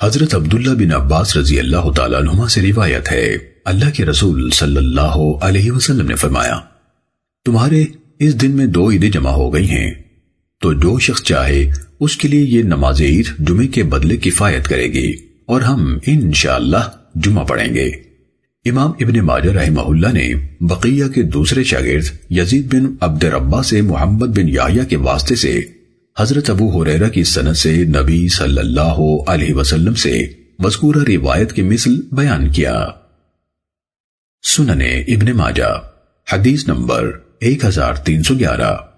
حضرت عبداللہ بن عباس رضی اللہ تعالیٰ عنہما سے روایت ہے۔ اللہ کے رسول صلی اللہ علیہ وسلم نے فرمایا، تمہارے اس دن میں دو عیدیں جمع ہو گئی ہیں، تو جو شخص چاہے اس کے لیے یہ نماز عید جمعے کے بدلے کفایت کرے گی، اور ہم انشاءاللہ جمعہ پڑھیں گے۔ امام ابن ماجر رحمہ اللہ نے بقیہ کے دوسرے شاگرد یزید بن عبد ربا سے محمد بن یاہیا کے واسطے سے حضرت ابو حریرہ کی سنت سے نبی صلی اللہ علیہ وسلم سے مذکورہ روایت کے مثل بیان کیا۔ سننے ابن ماجہ، حدیث نمبر 1311